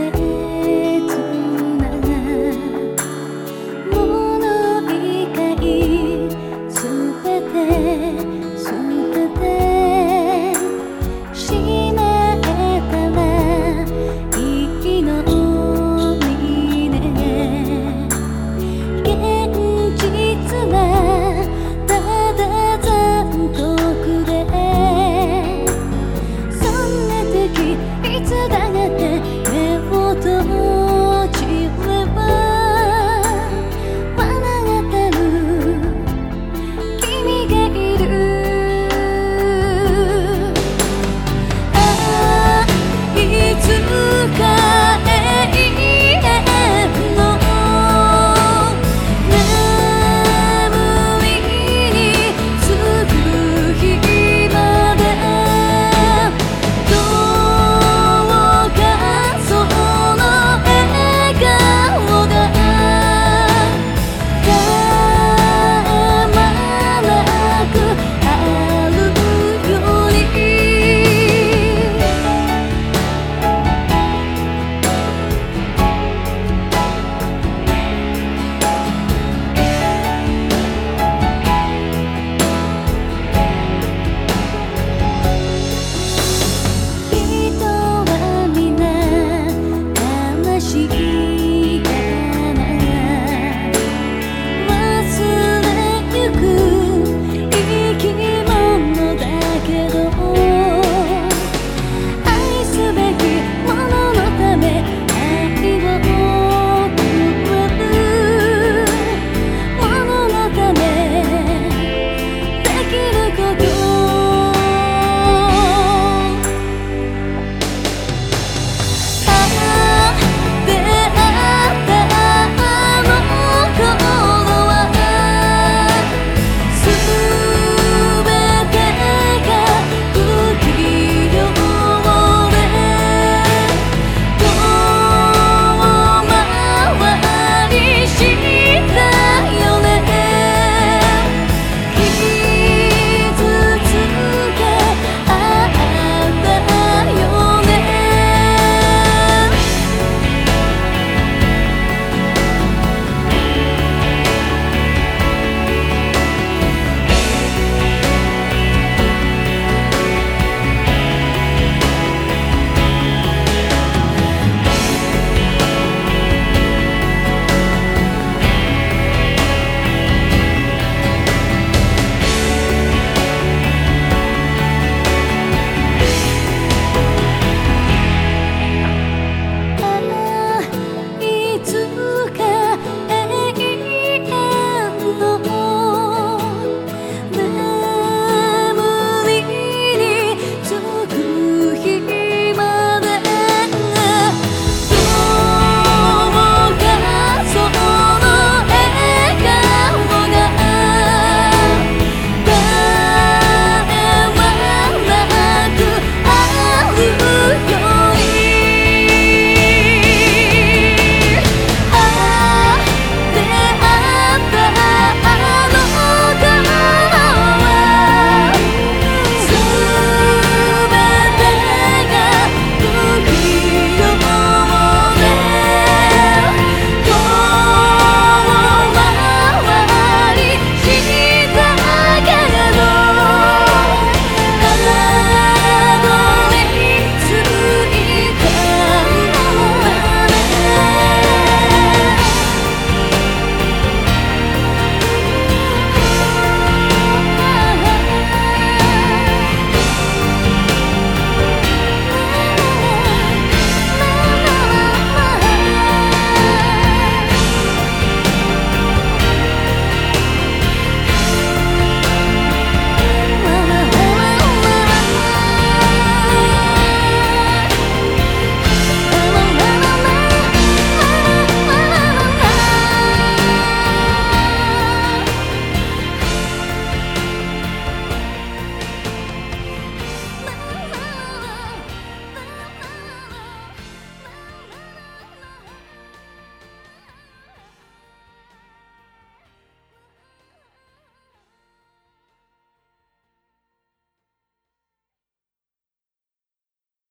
say